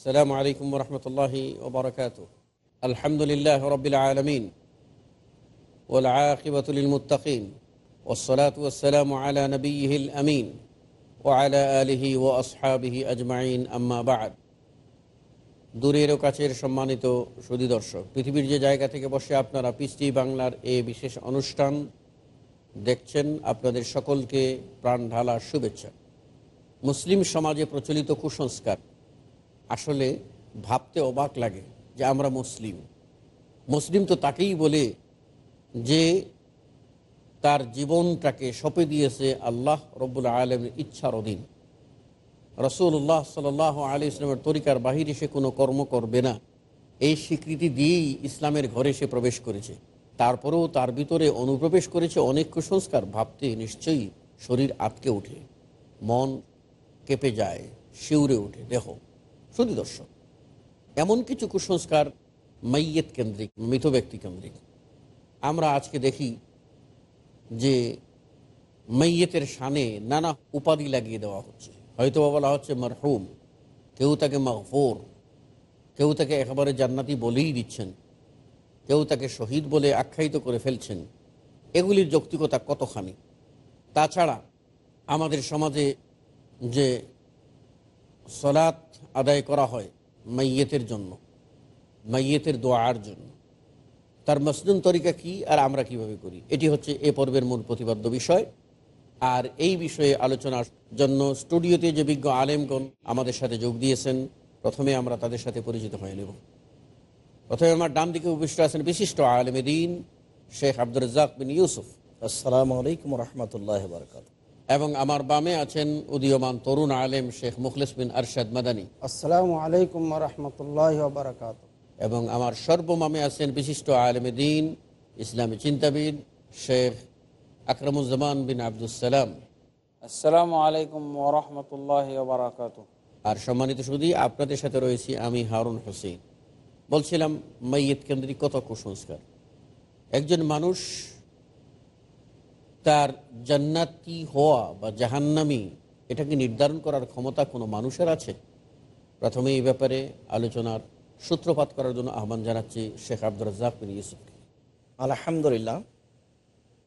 السلام عليكم ورحمة الله وبركاته الحمد لله رب العالمين والعاقبة للمتقين والصلاة والسلام على نبيه الأمين وعلى آله وأصحابه أجمعين أما بعد দূরের ও কাছের সম্মানিত সুদী দর্শক পৃথিবীর যে জায়গা থেকে বসে আপনারা পিস্টি বাংলার এ বিশেষ অনুষ্ঠান দেখছেন আপনাদের সকলকে প্রাণ ঢালা শুভেচ্ছা মুসলিম সমাজে প্রচলিত কুসংস্কার আসলে ভাবতে অবাক লাগে যে আমরা মুসলিম। মুসলিম তো তাকেই বলে যে তার জীবনটাকে সঁপে দিয়েছে আল্লাহ রব্বুল আলমের ইচ্ছার অধীন। রসুল্লাহ সাল আলী ইসলামের তরিকার বাহিরে সে কোনো কর্ম করবে না। এই স্বীকৃতি দিয়েই ইসলামের ঘরে সে প্রবেশ করেছে। তারপরেও তার ভিতরে অনুপ্রবেশ করেছে অনেক কুসংস্কার, ভাবতে নিশ্চয়ই শরীর আটকে ওঠে, মন কেঁপে যায়, শিউরে ওঠে, দেহ। শুধু দর্শক এমন কিছু কুসংস্কার মাইয়েত কেন্দ্রিক, মৃত ব্যক্তি কেন্দ্রিক। আমরা আজকে দেখি যে মাইয়েতের শানে নানা উপাধি লাগিয়ে দেওয়া হচ্ছে। হয়তো বলা হচ্ছে মারহুম। কেউ তাকে মাহফুর কেউ তাকে একেবারে জান্নাতি বলেই দিচ্ছেন, কেউ তাকে শহীদ বলে আখ্যায়িত করে ফেলছেন। এগুলির যৌক্তিকতা কতখানি? তাছাড়া আমাদের সমাজে যে সলাৎ আদায় করা হয় মাইয়েতের জন্য, মাইয়েতের দোয়ার জন্য। তার মসনুন তরিকা কি আর আমরা কীভাবে করি? এটি হচ্ছে এ পর্বের মূল প্রতিপাদ্য বিষয়। আর এই বিষয়ে আলোচনার জন্য স্টুডিওতে যে বিজ্ঞ আলেমগণ আমাদের সাথে যোগ দিয়েছেন, প্রথমে আমরা তাদের সাথে পরিচিত হয়ে নেব। প্রথমে আমার ডান দিকে উপবিষ্ট আছেন বিশিষ্ট আলেমে দিন, শেখ আব্দুর রাজ্জাক বিন ইউসুফ। আসসালামু আলাইকুম রহমতুল্লাহ বরকাত এবং আমার বামে আছেন উদীয়মান তরুণ আলেম শেখ মুখলিস বিন আরশাদ মাদানী। আসসালামু আলাইকুম রহমতুল্লাহ বারকাত এবং আমার সর্বমামে আছেন বিশিষ্ট আলেমে দিন ইসলামী চিন্তাবিদ শেখ আকরামুজ্জামান বিন আবদুসালাম আসসালামু আলাইকুম ওরহমতুল্লাহ বারাকাত আর সম্মানিত সুদী আপনাদের সাথে রয়েছি আমি হারুন হোসেন। বলছিলাম মাইয়েত কেন্দ্রিক কত কুসংস্কার? একজন মানুষ তার জান্নাতি হওয়া বা জাহান্নামি, এটাকে নির্ধারণ করার ক্ষমতা কোনো মানুষের আছে? প্রথমে এই ব্যাপারে আলোচনার সূত্রপাত করার জন্য আহ্বান জানাচ্ছি শেখ আব্দুর রাজ্জাক বিন ইউসুফকে। আলহামদুলিল্লাহ।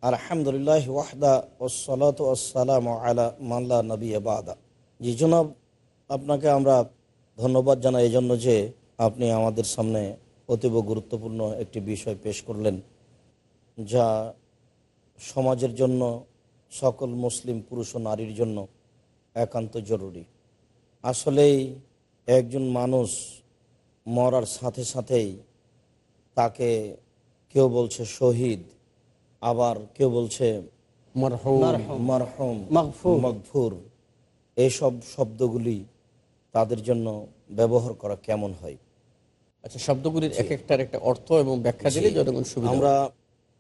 আলহামদুলিল্লাহ ওয়াহদা ওসলাত ওসালাম আলা মাল্লা নবী বাদা। জি জনাব, আপনাকে আমরা ধন্যবাদ জানাই এই জন্য যে আপনি আমাদের সামনে অতীব গুরুত্বপূর্ণ একটি বিষয় পেশ করলেন, যা সমাজের জন্য সকল মুসলিম পুরুষ ও নারীর জন্য একান্ত জরুরি। আসলেই একজন মানুষ মরার সাথে সাথেই তাকে কেউ বলছে শহীদ আবার কেউ বলছে মরহুম। মারহুম মাগফুর। মগফুর। এইসব শব্দগুলি তাদের জন্য ব্যবহার করা কেমন হয়? আচ্ছা শব্দগুলির এক একটার একটা অর্থ এবং ব্যাখ্যা দিলে জনগণ সুবিধা আমরা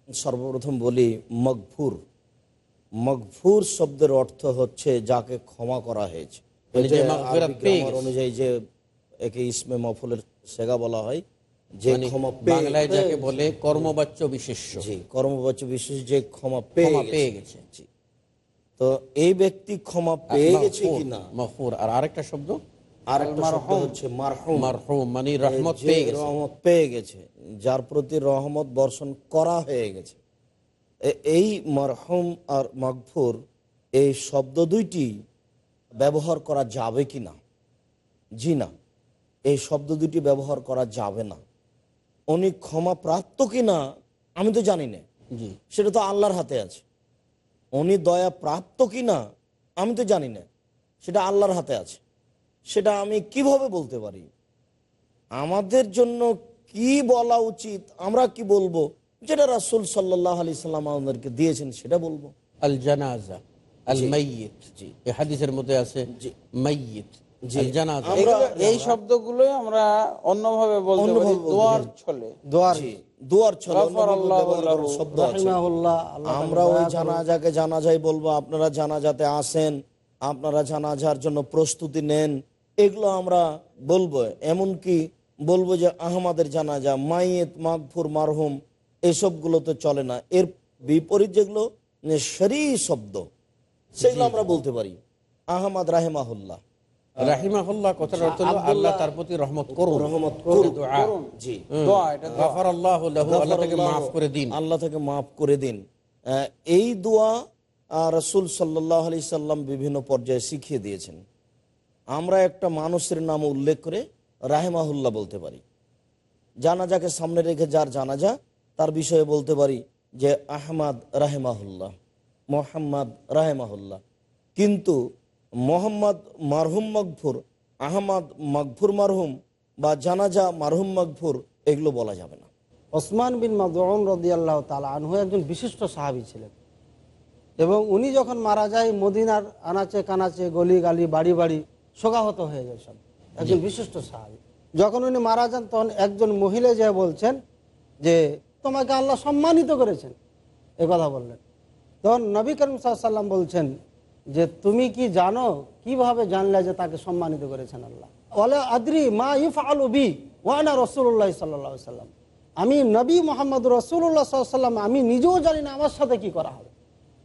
সর্বপ্রথম বলি মগফুর। মগফুর শব্দের অর্থ হচ্ছে যাকে ক্ষমা করা হয়েছে। মানে। অনুযায়ী যে একে ইসমে মফুলের সেগা বলা হয় যে মানে ক্ষমা পেয়ে বাংলায় যাকে বলে কর্মবাচ্য বিশেষ্য জি কর্মবাচ্য বিশেষ যে ক্ষমা পেয়ে গেছে। জি। তো এই ব্যক্তি ক্ষমা পেয়ে গেছে কিনা মাগফুর। আর আরেকটা শব্দ? আর একটা শব্দ হচ্ছে মারহুম। মারহুম মানে রহমত পেয়ে গেছে। যার প্রতি রহমত বর্ষণ করা হয়ে গেছে। এই মারহুম আর মাগফুর এই শব্দ দুইটি ব্যবহার করা যাবে কি না? জি না। এই শব্দ দুটি ব্যবহার করা যাবে না। উনি ক্ষমা প্রাপ্ত কি না আমি তো জানি না। জি। সেটা তো আল্লাহর হাতে আছে। উনি দয়া প্রাপ্ত কি না আমি তো জানি না। সেটা আল্লাহর হাতে আছে। সেটা আমি কীভাবে বলতে পারি? আমাদের জন্য কি বলা উচিত? আমরা কি বলব? যেটা রাসুল সাল্লাহ আলি সাল্লাম আমাদেরকে দিয়েছেন সেটা বলব। আল জানাজা আল মাইয়িত। জি। এই হাদিসের মধ্যে আছে মাইয়িত আল জানাজা। এই শব্দগুলোই আমরা অন্যভাবে বলতে পারি দোয়ার। ছলে। দোয়ার জি, দুয়ার ছলে। শব্দ আছে। রাহিমাহুল্লাহ আমরা ওই জানাজাকে জানাজাই বলব আপনারা জানাজাতে আসেন আপনারা জানাজার জন্য প্রস্তুতি নেন এগুলো আমরা বলব। এমনকি বলব যে আহমাদের জানাজা মাইয়েত মাগফুর মারহুম এসবগুলো তো চলে না। এর বিপরীত যেগুলো শরী শব্দ সেগুলো আমরা বলতে পারি। আহমদ রাহেমাহুল্লাহ। রাহিমাহুল্লাহ কথার অর্থ হলো আল্লাহ তার প্রতি রহমত করুন। রহমত করুন। জি। দোয়া এটা দোয়া। লাহু, আল্লাহ তাকে মাফ করে দিন। আল্লাহ তাকে মাফ করে দিন। আহ, এই দোয়া রসুল সাল্লাহ আলি সাল্লাম বিভিন্ন পর্যায়ে শিখিয়ে দিয়েছেন। আমরা একটা মানুষের নাম উল্লেখ করে রাহেমাহুল্লাহ বলতে পারি। জানাজাকে সামনে রেখে যার জানাজা, তার বিষয়ে বলতে পারি যে, আহমাদ রাহেমাহুল্লাহ, মোহাম্মদ রাহেমাহুল্লাহ। কিন্তু মোহাম্মদ মারহুম মকফুর আহমদ মকফুর মারহুম বা জানাজা মারহুম মকফুর এগুলো বলা যাবে না। ওসমান বিন মাদউন রদি আল্লাহ তালা আনহু একজন বিশিষ্ট সাহাবি ছিলেন। এবং উনি যখন মারা যায়, মদিনার আনাচে কানাচে, গলি গালি, বাড়ি বাড়ি শোকাহত হয়ে যায় সব একজন বিশিষ্ট সাহাবি। যখন উনি মারা যান তখন একজন মহিলা যে বলছেন যে তোমাকে আল্লাহ সম্মানিত করেছেন। এ কথা বললেন। তখন নবী করিম সাল্লাম বলছেন যে তুমি কি জানো কীভাবে জানলে যে তাকে সম্মানিত করেছেন আল্লাহ? ওলা আদ্রি মা ইফ আলু বি ওয়ানা রসুল্লাহ সাল্লাহ সাল্লাম আমি নবী মোহাম্মদ রসুল্লাহ সাল্লাম আমি নিজেও জানি না আমার সাথে কি করা হবে।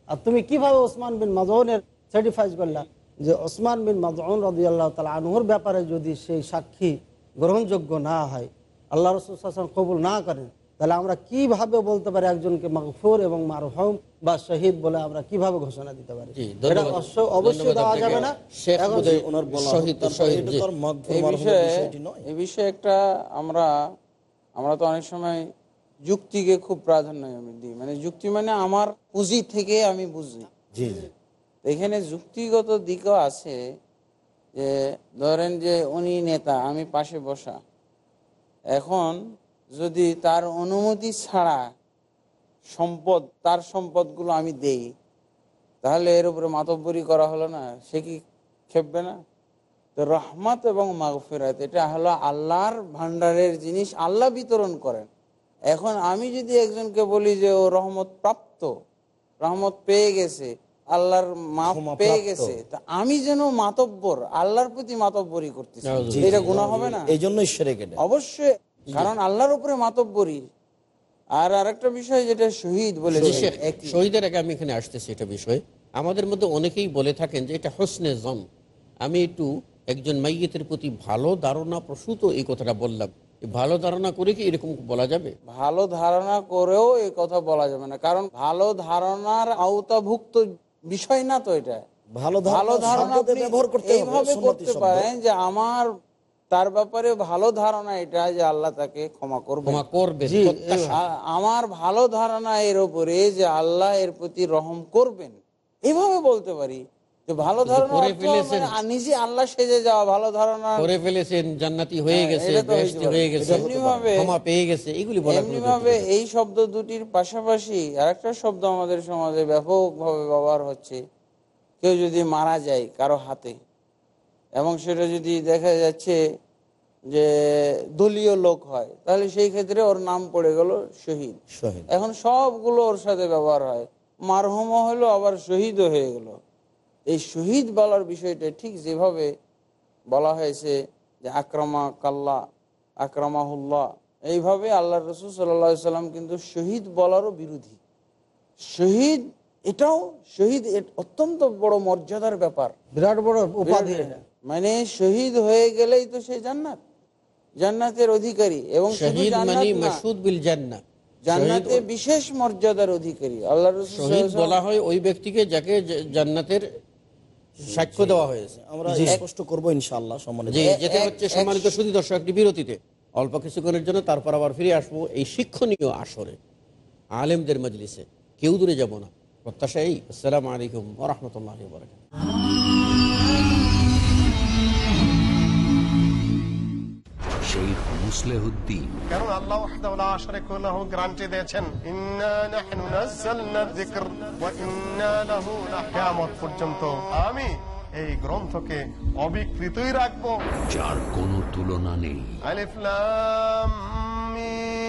আর তুমি কীভাবে ওসমান বিন মাজনের সার্টিফাইজ করলা? যে ওসমান বিন মাজন রদি আল্লাহ তালা আনহুর ব্যাপারে যদি সেই সাক্ষী গ্রহণযোগ্য না হয় আল্লাহ রসুল সাল্লাম কবুল না করেন তাহলে আমরা কীভাবে বলতে পারি একজনকে মাগফুর এবং মারহম বা শহীদ বলে আমরা কীভাবে ঘোষণা দিতে পারি? অবশ্যই দেওয়া যাবে না। মারহুমের বিষয়ে একটা আমরা আমরা তো অনেক সময় যুক্তিকে খুব প্রাধান্য আমি দিই। মানে যুক্তি মানে আমার পুঁজি থেকে আমি বুঝি। এখানে যুক্তিগত দিকও আছে যে, ধরেন যে উনি নেতা, আমি পাশে বসা। এখন যদি তার অনুমতি ছাড়া সম্পদ, তার সম্পদগুলো আমি দেই, তাহলে এর উপরে মাতব্বরি করা হলো না? সে কি খেপবে না? তো রহমত এবং মাগফিরাত, এটা হলো আল্লাহর ভান্ডারের জিনিস, আল্লাহ বিতরণ করেন। এখন আমি যদি একজনকে বলি যে, ও রহমত প্রাপ্ত, রহমত পেয়ে গেছে আল্লাহর মাপ পেয়ে গেছে। তা আমি যেন মাতব্বর আল্লাহর প্রতি মাতব্বরি করতেছি। এটা গুণা হবে না? এই কেটে অবশ্যই কারণ আল্লাহর উপরে মাতব্বরি আর আরেকটা বিষয় যেটা শহীদ বলে শহীদের আগে আমি এখানে আসতেছি এটা বিষয়। আমাদের মধ্যে অনেকেই বলে থাকেন যে এটা হোসনে জন আমি একটু একজন মাইয়েতের প্রতি ভালো ধারণা প্রসূত এই কথাটা বললাম। ভালো ধারণা করে কি এরকম বলা যাবে? ভালো ধারণা করেও এই কথা বলা যাবে না। কারণ ভালো ধারণার আওতাভুক্ত বিষয় না তো এটা। ভালো ভালো ধারণা ব্যবহার করতে এইভাবে করতে পারেন যে আমার তার ব্যাপারে ভালো ধারণা এটা যে আল্লাহ তাকে ক্ষমা করবে ক্ষমা আমার ভালো ধারণা এর উপরে যে আল্লাহ এর প্রতি রহম করবেন এভাবে বলতে পারি। ভালো ধারণা। মানে নিজে আল্লাহ সেজে যাওয়া ভালো ধারণা। করে ফেলেছেন জান্নাতি হয়ে হ্যাঁ, গেছে হয়ে গেছে ক্ষমা পেয়ে গেছে এগুলি এই শব্দ দুটির পাশাপাশি আরেকটা শব্দ আমাদের সমাজে ব্যাপকভাবে ব্যবহার হচ্ছে। কেউ যদি মারা যায় কারও হাতে এবং সেটা যদি দেখা যাচ্ছে যে দলীয় লোক হয় তাহলে সেই ক্ষেত্রে ওর নাম পড়ে গেল শহীদ। শহীদ। এখন সবগুলো ওর সাথে ব্যবহার হয়। মারহুমও হলো আবার শহীদও হয়ে গেল। এই শহীদ বলার বিষয়টা ঠিক যেভাবে বলা হয়েছে যে আক্রমা কাল্লা আক্রমাহুল্লাহ এইভাবে আল্লাহ রসুল সাল্লা সাল্লাম কিন্তু শহীদ বলারও বিরোধী। শহীদ এটাও শহীদ অত্যন্ত বড় মর্যাদার ব্যাপার। বিরাট বড় উপাধি মানে শহীদ হয়ে গেলেই তো সে জান্নাত। জান্নাতের অধিকারী এবং জান্নাত মানে না, মাসুদ বিল জান্নাত। জান্নাতে বিশেষ মর্যাদার অধিকারী। আল্লাহ বলা হয় ওই ব্যক্তিকে যাকে জান্নাতের সাক্ষ্য দেওয়া হয়েছে। আমরা স্পষ্ট করব ইনশাআল্লাহ সম্মানিত। যেতে হচ্ছে সম্মানিত সুদী দর্শক একটি বিরতিতে। অল্প কিছুক্ষণের জন্য তারপর আবার ফিরে আসব এই শিক্ষণীয় আসরে। আলেমদের মজলিসে। কেউ দূরে যাব না। প্রত্যাশা এই আসসালামু আলাইকুম রহমতুল্লাহ বরকাত মুসলেহুদ্দিন। কারণ আল্লাহ ওয়াহদাহু লা শারীকা লাহু গ্যারান্টি দিয়েছেন ইন্না নাহনু নাযালনা যিকর ওয়া ইন্না লাহু কিয়ামত পর্যন্ত। আমি এই গ্রন্থকে অবিকৃতই রাখব। যার কোনো তুলনা নেই। আলিফ লাম মিম।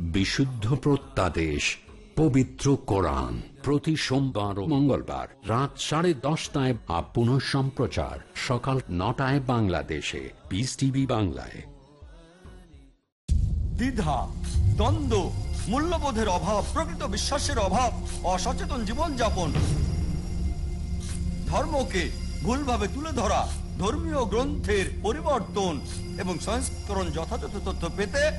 বিশুদ্ধ প্রত্যাদেশ, পবিত্র কোরআন, প্রতি সোমবার ও মঙ্গলবার রাত সাড়ে দশটায় আপ পুনঃ সম্প্রচার, সকাল নটায় বাংলাদেশে। পিস টিভি বাংলায়। দ্বিধা, দ্বন্দ্ব, মূল্যবোধের অভাব, প্রকৃত বিশ্বাসের অভাব, অসচেতন জীবনযাপন। ধর্মকে ভুলভাবে তুলে ধরা, ধর্মীয় গ্রন্থের পরিবর্তন এবং সংস্করণ যথাযথ তথ্য পেতে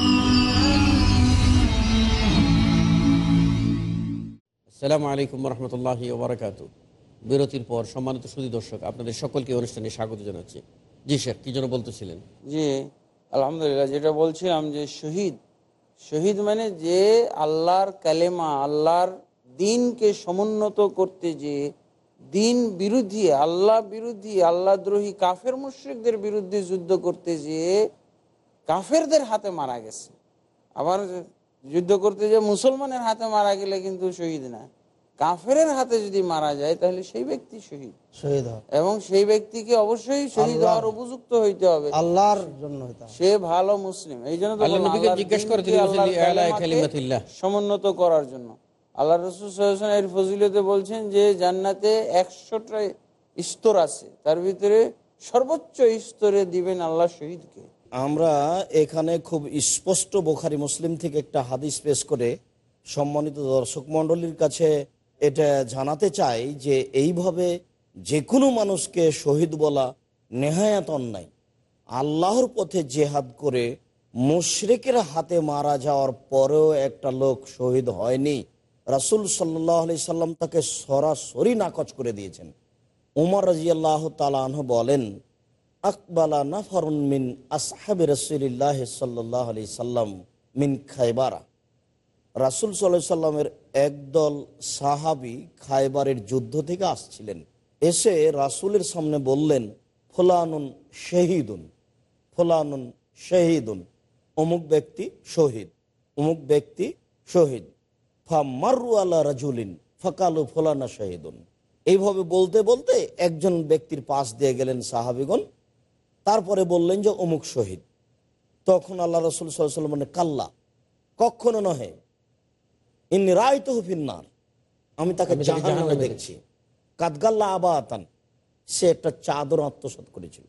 আসসালামু আলাইকুম রহমতুল্লাহি ওবরাকাত। বিরতির পর সম্মানিত সুদী দর্শক, আপনাদের সকলকে অনুষ্ঠানে স্বাগত জানাচ্ছি। জি স্যার কি জন্য বলতেছিলেন? জি, আলহামদুলিল্লাহ, যেটা বলছিলাম যে শহীদ শহীদ মানে যে আল্লাহর কালেমা, আল্লাহর দিনকে সমুন্নত করতে যে দিন বিরোধী, আল্লাহ বিরোধী আল্লাহদ্রোহী কাফের মুশ্রিকদের বিরুদ্ধে যুদ্ধ করতে যে কাফেরদের হাতে মারা গেছে। আবার যুদ্ধ করতে যে মুসলমানের হাতে মারা গেলে কিন্তু শহীদ না। কাফেরের হাতে যদি মারা যায় তাহলে সেই ব্যক্তি শহীদ। শহীদ এবং সেই ব্যক্তিকে অবশ্যই শহীদ হওয়ার উপযুক্ত হইতে হবে। আল্লাহর জন্য সে ভালো মুসলিম। এই জন্য। সমুন্নত করার জন্য। আল্লাহ রসুল এর ফজিলতে বলছেন যে জান্নাতে একশোটা স্তর আছে। তার ভিতরে সর্বোচ্চ স্তরে দিবেন আল্লাহ শহীদকে। আমরা এখানে খুব স্পষ্ট বোখারি মুসলিম থেকে একটা হাদিস পেশ করে সম্মানিত দর্শক মণ্ডলীর কাছে এটা জানাতে চাই যে এইভাবে যে কোনো মানুষকে শহীদ বলা নেহায়াত অন্যায়। আল্লাহর পথে জেহাদ করে মুশরিকের হাতে মারা যাওয়ার পরেও একটা লোক শহীদ হয়নি। রাসুল সাল্লাহ আলি সাল্লাম তাকে সরাসরি নাকচ করে দিয়েছেন। উমর রাজিয়াল্লাহ তালাহ বলেন আকবালা নাফারুন মিন আসহাবি রসুলিল্লাহ সাল্লাহ আলি সাল্লাম মিন খাইবারা। রাসুল সাল্লাহ সাল্লামের একদল সাহাবি খাইবারের যুদ্ধ থেকে আসছিলেন। এসে রাসুলের সামনে বললেন, ফোলানুন শহীদুন ফোলানুন শহীদুন, অমুক ব্যক্তি শহীদ, অমুক ব্যক্তি শহীদ। ফা মারু আল্লাহ রাজুলিন, ফকালু ফোলানা শহীদুন। এইভাবে বলতে বলতে একজন ব্যক্তির পাশ দিয়ে গেলেন সাহাবিগণ। তারপরে বললেন যে অমুক শহীদ। তখন আল্লাহ রসুল সাল্লাম মানে কাল্লা কখনো নহে। ইনি রায় তো ফিন্নার। আমি তাকে জাহান্নামে দেখছি। কাদগাল্লা আবা আতান সে একটা চাদর আত্মসাত করেছিল।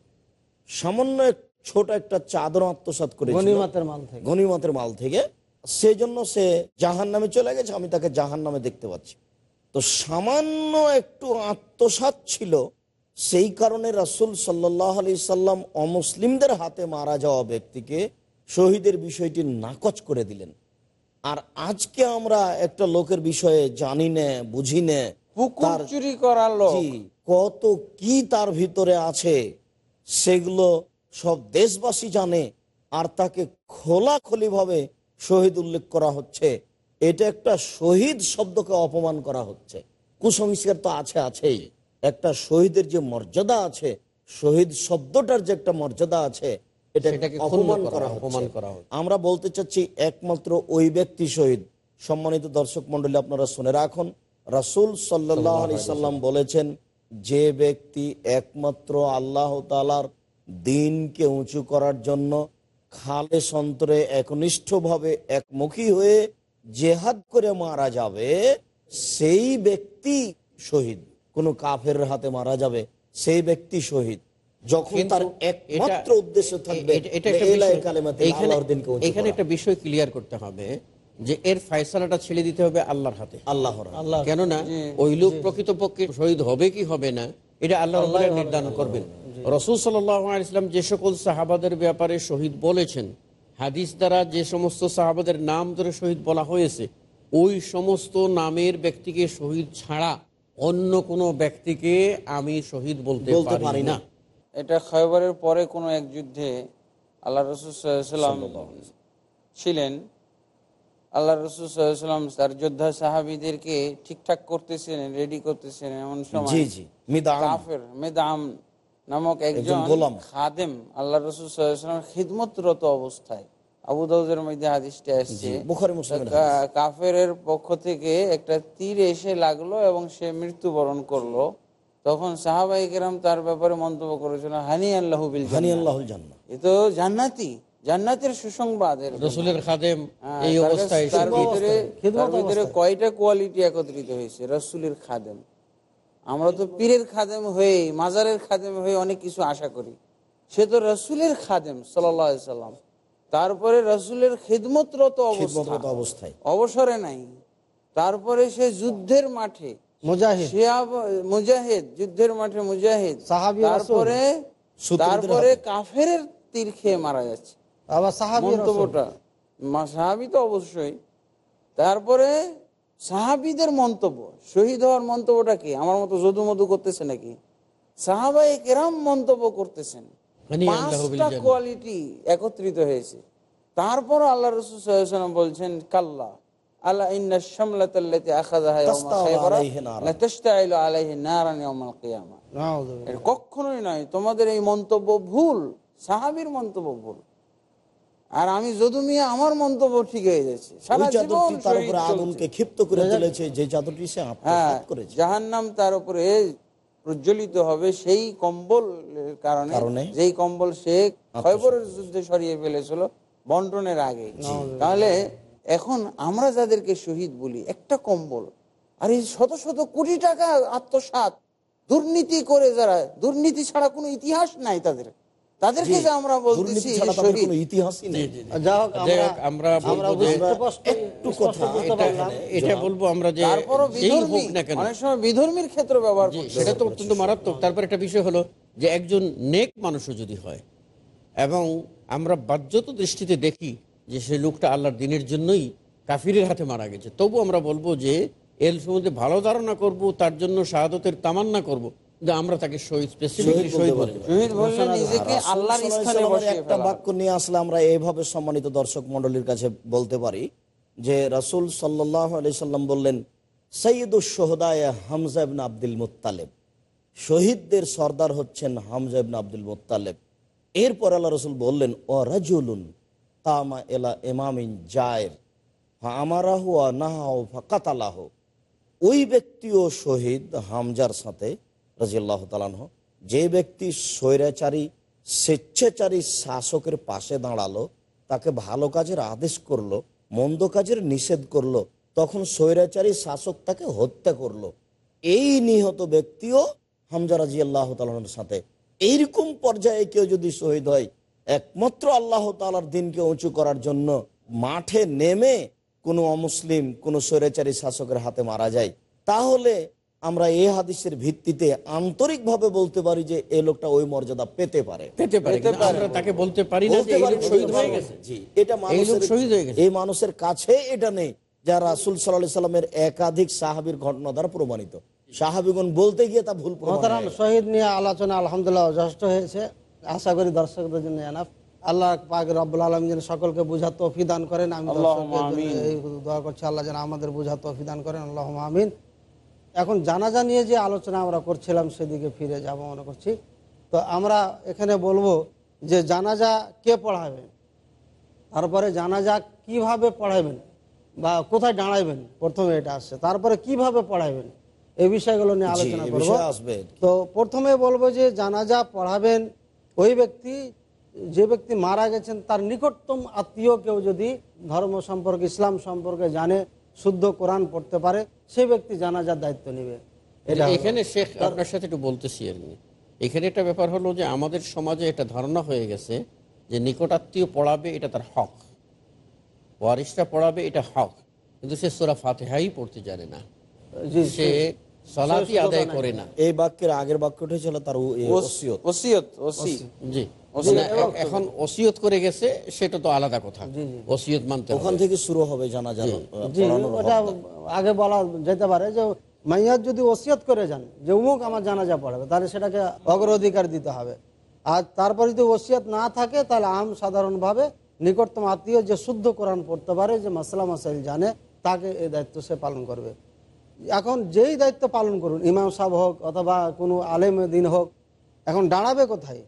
সামান্য ছোট একটা চাদর আত্মসাত করেছিল। গনিমাতের মাল থেকে। থেকে। সেজন্য সে জাহান নামে চলে গেছে। আমি তাকে জাহান নামে দেখতে পাচ্ছি। তো সামান্য একটু আত্মসাত ছিল। সেই কারণে রাসুল সাল্লাহ আলি সাল্লাম অমুসলিমদের হাতে মারা যাওয়া ব্যক্তিকে শহীদের বিষয়টি নাকচ করে দিলেন। আর আজকে আমরা একটা লোকের বিষয়ে জানি না বুঝি না চুরি কত কি তার ভিতরে আছে সেগুলো সব দেশবাসী জানে আর তাকে খোলাখলি ভাবে শহীদ উল্লেখ করা হচ্ছে। এটা একটা শহীদ শব্দকে অপমান করা হচ্ছে। কুসংস্কার তো আছে আছেই। একটা শহীদের যে মর্যাদা আছে শহীদ শব্দটার যে একটা মর্যাদা আছে এটা অপমান করা, করা অপমান করা আমরা বলতে চাচ্ছি একমাত্র ওই ব্যক্তি শহীদ। সম্মানিত দর্শক মন্ডলী আপনারা শুনে রাখুন রাসুল সাল্লাহ আলি সাল্লাম বলেছেন যে ব্যক্তি একমাত্র আল্লাহ তালার দিনকে উঁচু করার জন্য খালে সন্তরে একনিষ্ঠভাবে একমুখী হয়ে জেহাদ করে মারা যাবে সেই ব্যক্তি শহীদ। কোন কাফের হাতে মারা যাবে সেই ব্যক্তি শহীদ। যখন তার একমাত্র উদ্দেশ্য থাকবে এটা- এটা একটা লা বিষয়- কালেমাতে এইখানে- আল্লাহর দিনকে উঁচু এখানে একটা বিষয় ক্লিয়ার করতে হবে যে এর ফয়সালাটা ছেড়ে দিতে হবে আল্লাহর হাতে। আল্লাহ কেননা ওই লোক প্রকৃতপক্ষে শহীদ হবে কি হবে না এটা আল্লাহ নির্ধারণ করবেন। রসুল সাল্লাম যে সকল সাহাবাদের ব্যাপারে শহীদ বলেছেন হাদিস দ্বারা যে সমস্ত সাহাবাদের নাম ধরে শহীদ বলা হয়েছে ওই সমস্ত নামের ব্যক্তিকে শহীদ ছাড়া অন্য কোনো ব্যক্তিকে আমি শহীদ বলতে বলতে পারি না। এটা খয়বরের পরে কোনো এক যুদ্ধে আল্লাহ রসুলাম ছিলেন আল্লাহ রসুলাম তার যোদ্ধা সাহাবিদেরকে ঠিকঠাক করতেছিলেন রেডি করতেছিলেন এমন সময় মেদাম নামক একজন গোলাম। খাদেম আল্লাহ রসুলাম খিদমতরত অবস্থায় আবু দাউদের মধ্যে হাদিসটা এসছে জি, বুখারী মুসলিমের কা- কাফেরের পক্ষ থেকে একটা তীর এসে লাগল এবং সে মৃত্যুবরণ করল। তখন সাহাবাই কেরাম তার ব্যাপারে মন্তব্য করেছিল হানি আল্লাহ হানি জান্নাহ এ তো জান্নাতি জান্নাতের সুসংবাদ রসুলের খাদেম হ্যাঁ, এই অবস্থায় তার ভিতরে তার ভিতরে। কয়টা কোয়ালিটি একত্রিত হয়েছে? রসুলের খাদেম। আমরা তো পীরের খাদেম হয়ে মাজারের খাদেম হয়ে অনেক কিছু আশা করি। সে তো রসুলের খাদেম সাল্লাম। তারপরে রসুলের খিদমতরত অবস্থা। খিদমতরত অবস্থায়। অবসরে নাই। তারপরে সে যুদ্ধের মাঠে মুজাহিদ। যুদ্ধের মাঠে মুজাহিদ। তারপরে তারপরে কাফের তীর খেয়ে মারা যাচ্ছে। সাহাবি মন্তব্যটা। সাহাবি তো অবশ্যই। তারপরে সাহাবিদের মন্তব্য। শহীদ হওয়ার মন্তব্যটা কি? আমার মতো যদু মধু করতেছে নাকি? সাহাবাই কেরাম মন্তব্য করতেছেন। পাঁচটা জান্নাহ। কোয়ালিটি একত্রিত হয়েছে। তারপর আল্লাহ রসুল সাল্লাল্লাহু বলছেন কাল্লা আল্লাহ ইন্না শামলাতাল্লাতি আখাযাহা ইয়াওমা তাস্তাউ খায়বারা আলাইহি নারান। লা তাশতাইলু আলাইহি নারান ইয়াওমাল কিয়ামা। নাউযুবিল্লাহ। কখনোই নয় তোমাদের এই মন্তব্য ভুল সাহাবির মন্তব্য ভুল। আর আমি যদু মিয়া আমার মন্তব্য ঠিক হয়ে যাচ্ছে। সারা জীবন চাদরটি তার উপরে আগুনকে ক্ষিপ্ত করে তুলেছে যে চাদরটি সে হ্যাঁ আত্মসাৎ করেছে। জাহান্নাম তার উপরে প্রজ্বলিত হবে সেই কম্বল কারণে কারণে? যেই কম্বল সে খয়বরের যুদ্ধে সরিয়ে ফেলেছিল বন্টনের আগে। তাহলে এখন আমরা যাদেরকে শহীদ বলি একটা কম্বল আর এই শত শত কোটি টাকা আত্মসাত দুর্নীতি করে যারা দুর্নীতি ছাড়া কোনো ইতিহাস নাই তাদের। তাদেরকে যে আমরা বলতেছি কোনো ইতিহাসই নেই। আমরা একটু কথা এটা- বলব আমরা যে হোক না কেন। অনেক সময় বিধর্মীর ক্ষেত্রে ব্যবহার সেটা তো অত্যন্ত মারাত্মক। তারপর একটা বিষয় হলো যে একজন নেক মানুষও যদি হয় এবং আমরা বাহ্যত দৃষ্টিতে দেখি যে সেই লোকটা আল্লাহর দিনের জন্যই কাফিরের হাতে মারা গেছে। তবু আমরা বলব যে এর সম্বন্ধে ভালো ধারণা করব তার জন্য শাহাদতের তামান্না করব। আমরা তাকে শহীদ স্পেসিফিকলি শহীদ বলতে পারি। শহীদ বললে নিজেকে আল্লাহর রাসূল স্থানে সাল্লাল্লাহু আলাইহি বসিয়ে একটা বাক্য নিয়ে আসলে আমরা এইভাবে সম্মানিত দর্শক মন্ডলীর কাছে বলতে পারি যে রাসূল সাল্লাহ আলি সাল্লাম বললেন সৈয়দুল সোহদায় হামজা ইবনে আব্দুল মুত্তালেব। শহীদদের সর্দার হচ্ছেন হামজা ইবনে আব্দুল মুত্তালেব। এরপর আল্লাহ রসুল বললেন ও রাজুলুন তামা এলা এমামিন জায়ের আমারাহু নাহাও ফাকাতালাহ। ওই ব্যক্তিও শহীদ হামজার সাথে রাজিয়াল্লাহ তালানহ যে ব্যক্তি স্বৈরাচারী, স্বেচ্ছাচারী শাসকের পাশে দাঁড়াল, তাকে ভালো কাজের আদেশ করল, মন্দ কাজের নিষেধ করল, তখন স্বৈরাচারী শাসক তাকে হত্যা করল। এই নিহত ব্যক্তিও হামজা রাজি আল্লাহ তালানোর সাথে। এইরকম পর্যায়ে কেউ যদি শহীদ হয়, একমাত্র আল্লাহ তালার দিনকে উঁচু করার জন্য মাঠে নেমে কোনো অমুসলিম, কোনো স্বৈরাচারী শাসকের হাতে মারা যায়, তাহলে আমরা এই হাদিসের ভিত্তিতে আন্তরিকভাবে বলতে পারি যে এই লোকটা ওই মর্যাদা পেতে পারে। পেতে পারে আমরা তাকে বলতে পারি না যে এই লোক শহীদ হয়ে গেছে। জি, এটা মানুষের শহীদ হয়ে গেছে। এই মানুষের কাছে এটা নেই যা রাসুল সাল্লাহ সাল্লামের একাধিক সাহাবির ঘটনা দ্বারা প্রমাণিত। সাহাবিগণ বলতে গিয়ে তা ভুল প্রমাণ। শহীদ নিয়ে আলোচনা আলহামদুলিল্লাহ যথেষ্ট হয়েছে। আশা করি দর্শকদের জন্য এনাফ। আল্লাহ পাক রব্বুল আলম যেন সকলকে বুঝা তৌফি দান করেন। আমি দোয়া করছি আল্লাহ যেন আমাদের বুঝা তৌফি দান করেন। আল্লাহ আমিন। এখন জানাজা নিয়ে যে আলোচনা আমরা করছিলাম সেদিকে ফিরে যাব মনে করছি। তো আমরা এখানে বলব যে জানাজা কে পড়াবে তারপরে জানাজা কীভাবে পড়াবেন? বা কোথায় দাঁড়াইবেন? প্রথমে এটা আসছে। তারপরে কীভাবে পড়াবেন এই বিষয়গুলো নিয়ে আলোচনা করব। আসবে। তো প্রথমে বলব যে জানাজা পড়াবেন ওই ব্যক্তি যে ব্যক্তি মারা গেছেন তার নিকটতম আত্মীয় কেউ যদি ধর্ম সম্পর্কে ইসলাম সম্পর্কে জানে শুদ্ধ কোরআন পড়তে পারে সেই ব্যক্তি জানা যার দায়িত্ব নেবে। এটা এখানে শেখ আপনার সাথে একটু বলতেছি আর কি। এখানে একটা ব্যাপার হলো যে আমাদের সমাজে এটা ধারণা হয়ে গেছে যে নিকটাত্মীয় পড়াবে এটা তার হক ওয়ারিসটা পড়াবে এটা হক কিন্তু সে সোরা ফাতেহাই পড়তে জানে না। সে সলাতি আদায় করে না। এই বাক্যের আগের বাক্যটি ছিল তার ওসিয়ত। ওসিয়ত ওসি। জি। ওসিয়ত। না, এ- এখন ওসিয়ত করে গেছে সেটা তো আলাদা কথা। ওসিয়ত মানতে ওখান থেকে শুরু হবে জানা জানা ওটা আগে বলা যেতে পারে যে মাইয়াত যদি ওসিয়ত করে যান যে উমুক আমার জানাজা পড়াবে তাহলে সেটাকে অগ্রাধিকার দিতে হবে। আর তারপর যদি ওসিয়ত না থাকে তাহলে আম সাধারণভাবে নিকটতম আত্মীয় যে শুদ্ধ কোরআন পড়তে পারে যে মাসলা মাসাইল জানে তাকে এই দায়িত্ব সে পালন করবে। এখন যেই দায়িত্ব পালন করুন ইমাম সাহেব হোক অথবা কোনো আলেম দিন হোক এখন দাঁড়াবে কোথায়?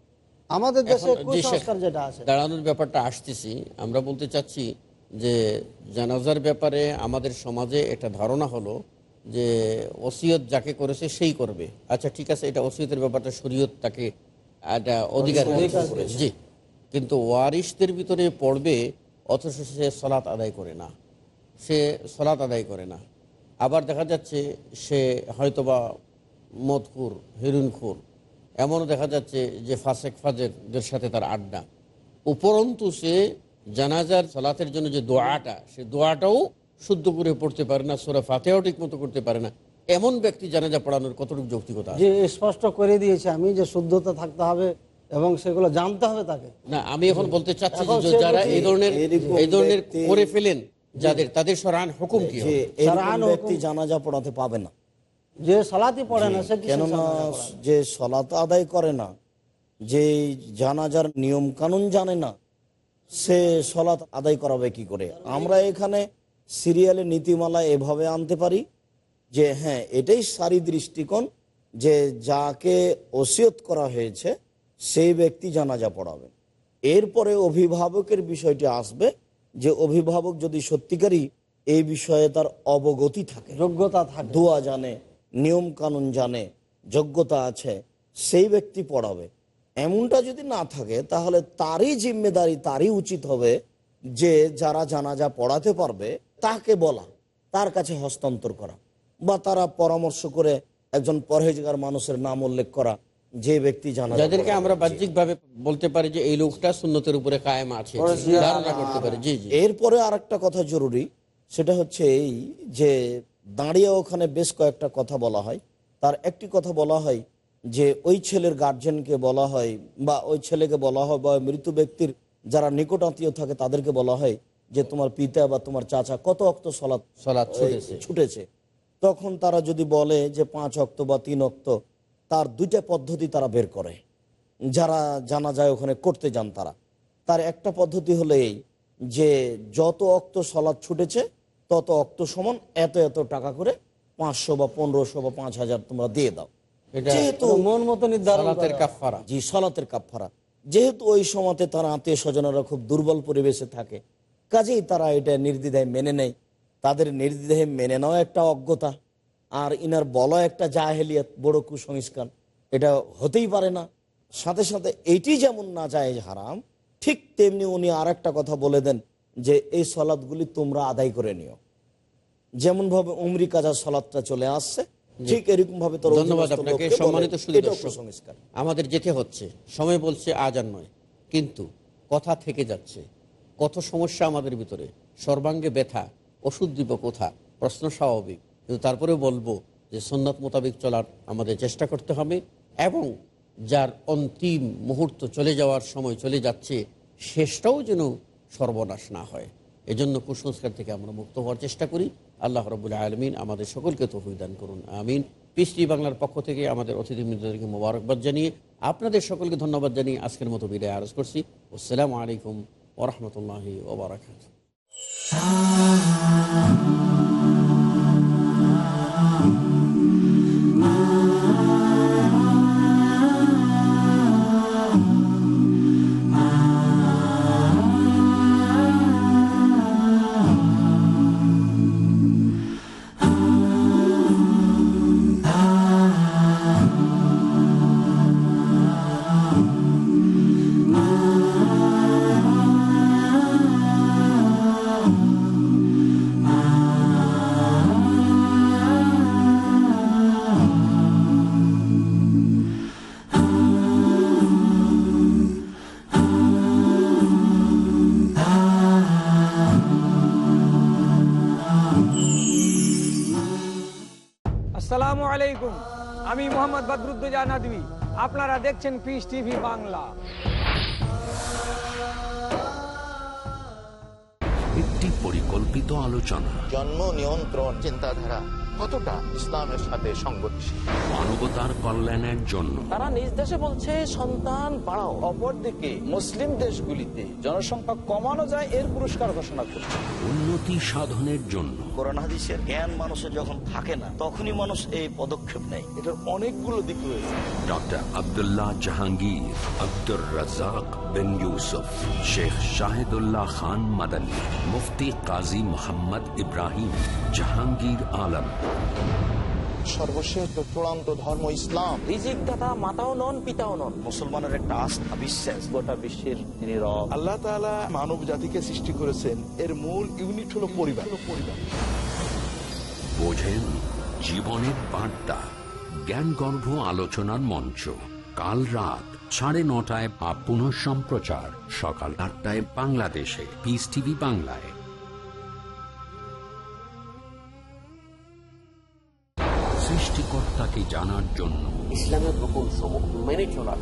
আমাদের দেশে কুসংস্কার যেটা আছে। দাঁড়ানোর ব্যাপারটা আসতেছি আমরা বলতে চাচ্ছি যে জানাজার ব্যাপারে আমাদের সমাজে একটা ধারণা হলো যে ওসিয়ত যাকে করেছে সেই করবে। আচ্ছা ঠিক আছে এটা ওসিয়তের ব্যাপারটা শরীয়ত তাকে একটা অধিকার। জি কিন্তু ওয়ারিসদের ভিতরে পড়বে অথচ সে সলাৎ আদায় করে না। সে সলাৎ আদায় করে না। আবার দেখা যাচ্ছে সে হয়তোবা মদখুর হেরুনখুর এমনও দেখা যাচ্ছে যে ফাসেক ফাজেরদের সাথে তার আড্ডা। উপরন্তু সে জানাজার সালাতের জন্য যে দোয়াটা সে দোয়াটাও শুদ্ধ করে পড়তে পারে না সোরা ফাতেও ঠিক মতো করতে পারে না। এমন ব্যক্তি জানাজা পড়ানোর কতটুকু যৌক্তিকতা? যে স্পষ্ট করে দিয়েছে আমি যে শুদ্ধতা থাকতে হবে এবং সেগুলো জানতে হবে তাকে। না আমি এখন বলতে চাচ্ছি যারা এই ধরনের এই ধরনের করে ফেলেন যাদের তাদের সরান হুকুম কি ব্যক্তি জানাজা পড়াতে পাবে না। যে সালাতি পড়ে না সে কেননা যে সলাত আদায় করে না যে জানাজার নিয়ম কানুন জানে না সে সলাত আদায় করাবে কি করে? আমরা এখানে সিরিয়ালে নীতিমালা এভাবে আনতে পারি যে হ্যাঁ এটাই সারি দৃষ্টিকোণ যে যাকে ওসিয়ত করা হয়েছে সেই ব্যক্তি জানাজা পড়াবে। এরপরে অভিভাবকের বিষয়টি আসবে যে অভিভাবক যদি সত্যিকারই এই বিষয়ে তার অবগতি থাকে যোগ্যতা থাকে। দোয়া জানে নিয়ম কানুন জানে যোগ্যতা আছে সেই ব্যক্তি পড়াবে। এমনটা যদি না থাকে তাহলে তারই জিম্মেদারি তারই উচিত হবে যে যারা জানাজা পড়াতে পারবে তাকে বলা তার কাছে হস্তান্তর করা বা তারা পরামর্শ করে একজন পরহেজগার মানুষের নাম উল্লেখ করা যে ব্যক্তি জানা যাদেরকে আমরা বাহ্যিক ভাবে বলতে পারি যে এই লোকটা সুন্নতের উপরে কায়েম আছে ধারণা করতে পারি জি জি। এরপরে আর একটা কথা জরুরি সেটা হচ্ছে এই যে দাঁড়িয়ে ওখানে বেশ কয়েকটা কথা বলা হয়। তার একটি কথা বলা হয় যে ওই ছেলের গার্জেনকে বলা হয় বা ওই ছেলেকে বলা হয় বা মৃত ব্যক্তির যারা নিকট আত্মীয় থাকে তাদেরকে বলা হয় যে তোমার পিতা বা তোমার চাচা কত অক্ত সলাৎ সলাৎ ছুটেছে। ছুটেছে। তখন তারা যদি বলে যে পাঁচ অক্ত বা তিন অক্ত তার দুইটা পদ্ধতি তারা বের করে। যারা জানা যায় ওখানে করতে যান তারা। তার একটা পদ্ধতি হলো এই যে যত অক্ত সলাদ ছুটেছে তত অক্ত সমান এত এত টাকা করে পাঁচশো বা পনেরোশো বা পাঁচ হাজার তোমরা দিয়ে দাও। এটা যেহেতু মন মতো নির্ধারণ সালাতের করা। জি সলাতের কাপফারা যেহেতু ওই সময়তে তার আত্মীয় স্বজনেরা খুব দুর্বল পরিবেশে থাকে কাজেই তারা এটা নির্দ্বিধায় মেনে নেয়। তাদের নির্দ্বিধায় মেনে নেওয়া একটা অজ্ঞতা। আর ইনার বলা একটা জাহেলিয়াত বড় কুসংস্কার। এটা হতেই পারে না। সাথে সাথে এটি যেমন না যায় হারাম ঠিক তেমনি উনি আর একটা কথা বলে দেন যে এই সলাদগুলি তোমরা আদায় করে নিও। যেমন ভাবে উমরি কাজা সলাদটা চলে আসছে ঠিক এরকম ভাবে তোর ধন্যবাদ আপনাকে সম্মানিত। কুসংস্কার। আমাদের যেতে হচ্ছে সময় বলছে আজ আর নয়। কিন্তু কথা থেকে যাচ্ছে কত সমস্যা আমাদের ভিতরে সর্বাঙ্গে ব্যথা ওষুধ দিব কোথা প্রশ্ন স্বাভাবিক। কিন্তু তারপরে বলব যে সন্ন্যত মোতাবেক চলার আমাদের চেষ্টা করতে হবে এবং যার অন্তিম মুহূর্ত চলে যাওয়ার সময় চলে যাচ্ছে, শেষটাও যেন সর্বনাশ না হয়। এজন্য কুসংস্কার থেকে আমরা মুক্ত হওয়ার চেষ্টা করি। আল্লাহ রবুল্লাহ আলমিন আমাদের সকলকে তৌফিক দান করুন, আমিন। পিসটি বাংলার পক্ষ থেকে আমাদের অতিথিবৃন্দদেরকে মোবারকবাদ জানিয়ে আপনাদের সকলকে ধন্যবাদ জানিয়ে আজকের মতো বিদায় আরজ করছি। আসসালামু আলাইকুম ওরহমতুল্লাহি ওবরাকাত আমি মোহাম্মদ বদরুদ্দোজা নদী। আপনারা দেখছেন পিস টিভি বাংলা। একটি পরিকল্পিত আলোচনা। জন্ম নিয়ন্ত্রণ চিন্তাধারা। কতটা ইসলামের সাথে সংগতিশীল? মানবতার কল্যাণের জন্য। তারা নিজ দেশে বলছে সন্তান বাড়াও অপরদিকে মুসলিম দেশগুলিতে জনসংখ্যা কমানো যায় এর পুরস্কার ঘোষণা করছে। উন্নতি সাধনের জন্য। কোরআন হাদিসের জ্ঞান মানুষের যখন থাকে না তখনই মানুষ এই পদক্ষেপ নেয়। এটার অনেকগুলো দিক রয়েছে। ডক্টর আব্দুল্লাহ জাহাঙ্গীর আব্দুর রাজাক বিন ইউসুফ শেখ শাহিদুল্লাহ খান মাদানী মুফতি কাজী মোহাম্মদ ইব্রাহিম জাহাঙ্গীর আলম। সর্বশেষ চূড়ান্ত ধর্ম ইসলাম। রিজিক দাতা মাতাও নন পিতাও নন। মুসলমানের একটা আস্থা বিশ্বাস। গোটা বিশ্বের তিনি রব। আল্লাহ তাআলা মানব জাতিকে সৃষ্টি করেছেন। এর মূল ইউনিট হলো পরিবার। পরিবার বোঝেন জীবনের বার্তা। জ্ঞানগর্ভ আলোচনার মঞ্চ। কাল রাত সাড়ে নটায় বা পুনঃ সম্প্রচার সকাল আটটায় বাংলাদেশে। পিস টিভি বাংলায়। সৃষ্টিকর্তাকে জানার জন্য। ইসলামের রকম সমূহ মেনে চলার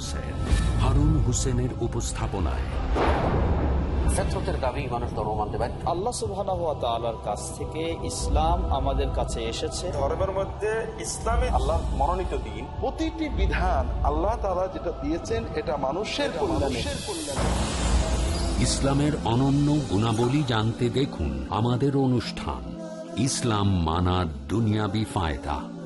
হুসেন হারুন হুসেনের উপস্থাপনায়। ফেতরতের দাবি মানুষ ধর্ম মানতে পারে। আল্লাহ সুবহানাহু ওয়া তাআলার কাছ থেকে ইসলাম আমাদের কাছে এসেছে। ধর্মের মধ্যে ইসলামে আল্লাহ মনোনীত দিন। প্রতিটি বিধান আল্লাহ তাআলা যেটা দিয়েছেন এটা মানুষের কল্যাণে। ইসলামের অনন্য গুণাবলী জানতে দেখুন আমাদের অনুষ্ঠান ইসলাম মানার দুনিয়াবি ফায়দা।